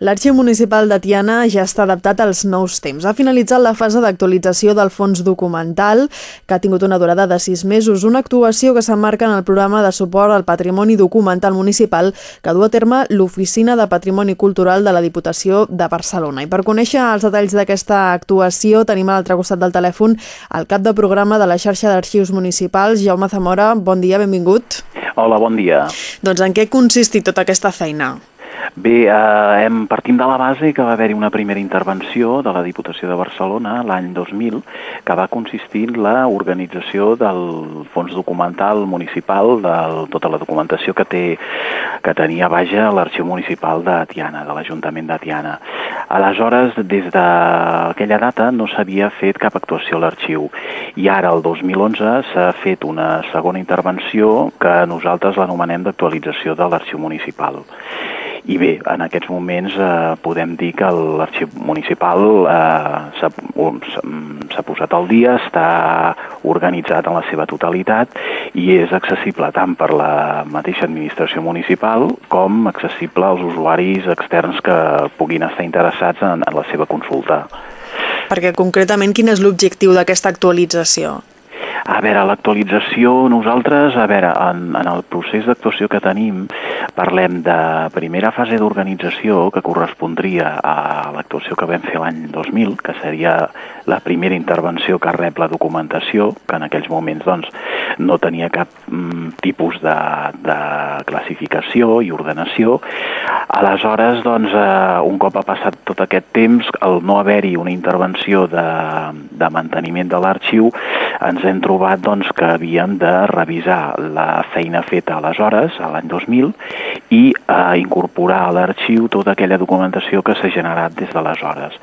L'Arxiu Municipal de Tiana ja està adaptat als nous temps. Ha finalitzat la fase d'actualització del fons documental, que ha tingut una durada de sis mesos, una actuació que s'emmarca en el programa de suport al patrimoni documental municipal que du a terme l'Oficina de Patrimoni Cultural de la Diputació de Barcelona. I per conèixer els detalls d'aquesta actuació tenim a l'altre costat del telèfon el cap de programa de la xarxa d'arxius municipals, Jaume Zamora. Bon dia, benvingut. Hola, bon dia. Doncs en què consistit tota aquesta feina? Bé, eh, hem partim de la base que va haver-hi una primera intervenció de la Diputació de Barcelona l'any 2000 que va consistir en la organització del fons documental municipal de tota la documentació que té que tenia vaja l'Arxiu Municipal de Tiana, de l'Ajuntament de Tiana. Aleshores, des d'aquella data no s'havia fet cap actuació a l'arxiu i ara, el 2011, s'ha fet una segona intervenció que nosaltres l'anomenem d'actualització de l'Arxiu Municipal. I bé, en aquests moments eh, podem dir que l'arxiu municipal eh, s'ha posat al dia, està organitzat en la seva totalitat i és accessible tant per la mateixa administració municipal com accessible als usuaris externs que puguin estar interessats en, en la seva consulta. Perquè concretament quin és l'objectiu d'aquesta actualització? A veure, l'actualització, nosaltres, a veure, en, en el procés d'actuació que tenim, parlem de primera fase d'organització que correspondria a l'actuació que vam fer l'any 2000, que seria la primera intervenció que rep la documentació, que en aquells moments doncs, no tenia cap mm, tipus de, de classificació i ordenació. Aleshores, doncs, eh, un cop ha passat tot aquest temps, el no haver-hi una intervenció de, de manteniment de l'arxiu, ens hem trobat doncs, que havíem de revisar la feina feta aleshores, a l'any 2000, i eh, incorporar a l'arxiu tota aquella documentació que s'ha generat des d'aleshores.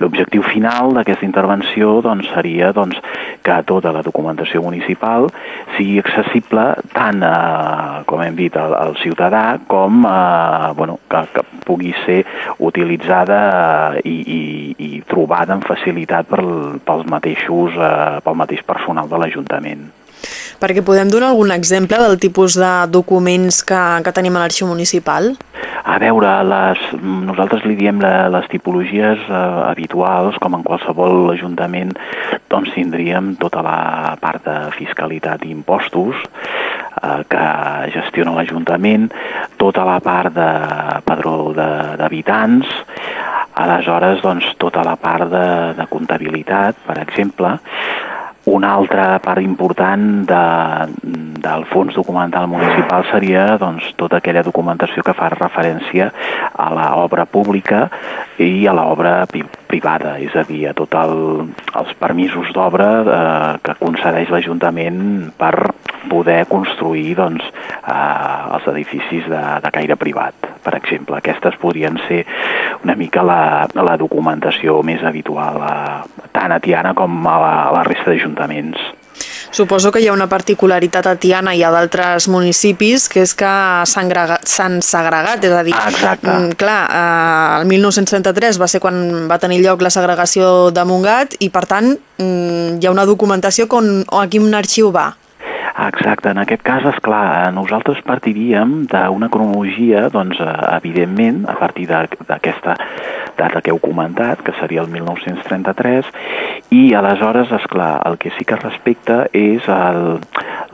L'objectiu final d'aquesta intervenció doncs, seria doncs, que tota la documentació municipal sigui accessible tant, eh, com hem dit, al, al ciutadà com eh, bueno, que, que pugui ser utilitzada eh, i, i, i trobada amb facilitat per, pels mateixos, eh, pel mateix personal de l'Ajuntament. Perquè podem donar algun exemple del tipus de documents que, que tenim a l'arxiu municipal? A veure, les, nosaltres li diem la, les tipologies eh, habituals, com en qualsevol ajuntament, doncs tindríem tota la part de fiscalitat i impostos, eh, que gestiona l'Ajuntament, tota la part de padró d'habitants, aleshores doncs, tota la part de, de comptabilitat, per exemple, una altra part important de, del fons documental municipal seria doncs, tota aquella documentació que fa referència a l'obra pública i a l'obra privada, és a dir, a tots el, els permisos d'obra eh, que concedeix l'Ajuntament per poder construir doncs, eh, els edificis de, de caire privat, per exemple. Aquestes podrien ser una mica la, la documentació més habitual a, tant a Tiana com a la, a la resta d'ajuntaments. Suposo que hi ha una particularitat a Tiana i a d'altres municipis, que és que s'han segregat, és a dir, Exacte. Mm, clar, eh, el 1933 va ser quan va tenir lloc la segregació de Montgat i, per tant, mm, hi ha una documentació on, on a quin arxiu va. Exacte, en aquest cas, és clar, nosaltres partiríem d'una cronologia, doncs, eh, evidentment, a partir d'aquesta data que heu comentat, que seria el 1933, i aleshores, és clar, el que sí que respecta és el,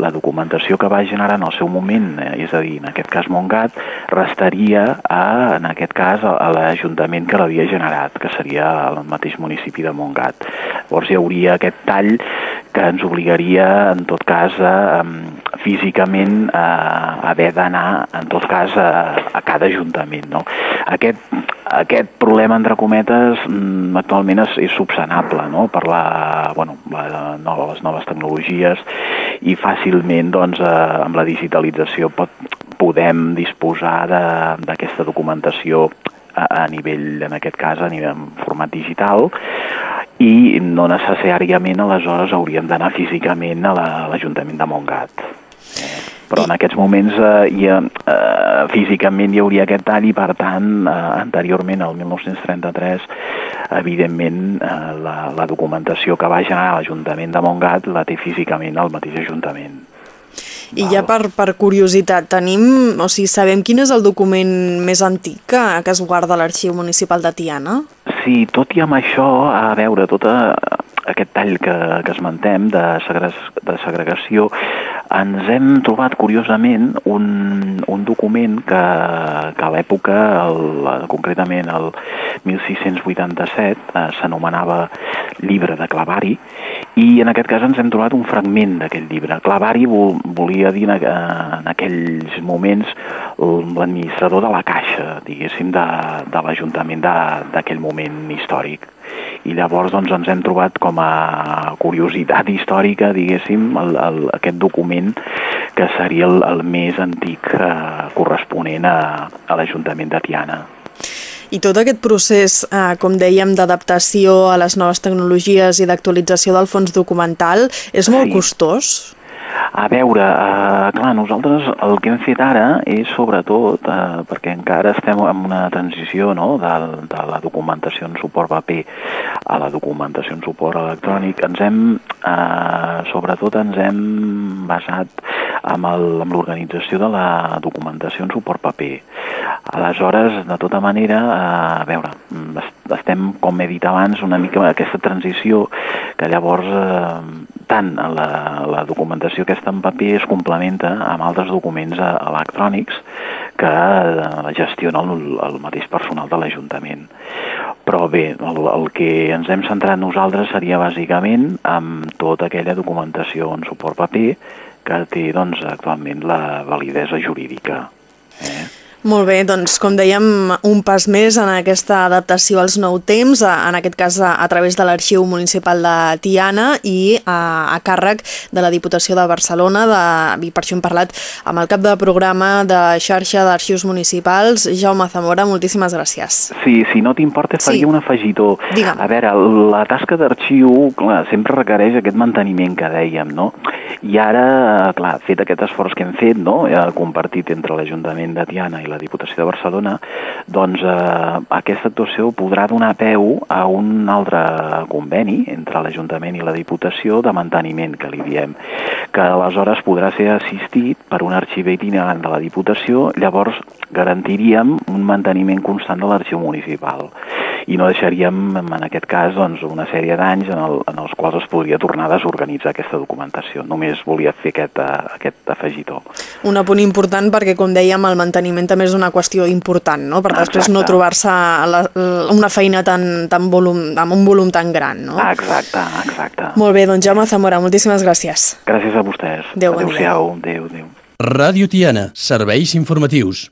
la documentació que va generar en el seu moment, eh, és a dir, en aquest cas Montgat, restaria a, en aquest cas a, a l'Ajuntament que l'havia generat, que seria el mateix municipi de Montgat. Llavors hi hauria aquest tall que ens obligaria, en tot cas, a, físicament a haver d'anar, en tot cas, a, a cada ajuntament. No? Aquest, aquest problema, entre cometes, mm, actualment és, és subsanable no? per la, bueno, la, no, les noves tecnologies i fàcilment doncs, eh, amb la digitalització pot, podem disposar d'aquesta documentació a, a nivell, en aquest cas, a nivell en format digital, i no necessàriament aleshores hauríem d'anar físicament a l'Ajuntament la, de Montgat. Però en aquests moments eh, hi ha, eh, físicament hi hauria aquest tall i per tant eh, anteriorment al 1933 evidentment eh, la, la documentació que va generar l'Ajuntament de Montgat la té físicament el mateix Ajuntament. I ja per, per curiositat, tenim, o sigui, sabem quin és el document més antic que, que es guarda a l'Arxiu Municipal de Tiana? Sí, tot i amb això, a veure, tot aquest tall que, que esmentem de, segre, de segregació, ens hem trobat curiosament un, un document que, que a l'època, concretament el 1687, eh, s'anomenava Llibre de Clavari, i en aquest cas ens hem trobat un fragment d'aquest llibre. Clavari vo, volia dir en aquells moments l'administrador de la Caixa, diguéssim, de, de l'Ajuntament d'aquell moment històric. I llavors doncs, ens hem trobat com a curiositat històrica, diguéssim, el, el, aquest document que seria el, el més antic eh, corresponent a, a l'Ajuntament de Tiana. I tot aquest procés, eh, com dèiem, d'adaptació a les noves tecnologies i d'actualització del fons documental és molt sí. costós? A veure, eh, clar, nosaltres el que hem fet ara és sobretot, eh, perquè encara estem en una transició no, de, de la documentació en suport paper a la documentació en suport electrònic, ens hem, eh, sobretot ens hem basat amb l'organització de la documentació en suport paper. Aleshores, de tota manera, eh, a veure, estem, com he dit abans, una mica aquesta transició que llavors eh, tant la, la documentació aquesta en paper es complementa amb altres documents eh, electrònics que gestiona el, el mateix personal de l'Ajuntament. Però bé, el, el que ens hem centrat nosaltres seria bàsicament amb tota aquella documentació en suport paper que té doncs, actualment la validesa jurídica. Eh? Molt bé, doncs com dèiem, un pas més en aquesta adaptació als nou temps, en aquest cas a, a través de l'Arxiu Municipal de Tiana i a, a càrrec de la Diputació de Barcelona, de, i per això hem parlat amb el cap de programa de xarxa d'arxius municipals, Jaume Zamora, moltíssimes gràcies. Sí, si no t'importa faria sí. un afegitó. Digue'm. A veure, la tasca d'arxiu sempre requereix aquest manteniment que dèiem, no? I ara, clar, fet aquest esforç que hem fet, no?, compartit entre l'Ajuntament de Tiana i la Diputació de Barcelona, doncs eh, aquesta actuació podrà donar peu a un altre conveni entre l'Ajuntament i la Diputació de manteniment, que li diem, que aleshores podrà ser assistit per un arxiver itinerant de la Diputació, llavors garantiríem un manteniment constant de l'arxiu municipal i no deixaríem, en aquest cas, doncs, una sèrie d'anys en, el, en els quals es podria tornar a desorganitzar aquesta documentació. Només volia fer aquest, uh, aquest afegitó. Un apunt important perquè, com dèiem, el manteniment també és una qüestió important, no? per després Exacte. no trobar-se una feina tan, tan volum, amb un volum tan gran. No? Exacte, exacte. Molt bé, doncs Jaume Zamora, moltíssimes gràcies. Gràcies a vostès. Adéu, Adéu-siau. Adéu, adéu. Ràdio Tiana, serveis informatius.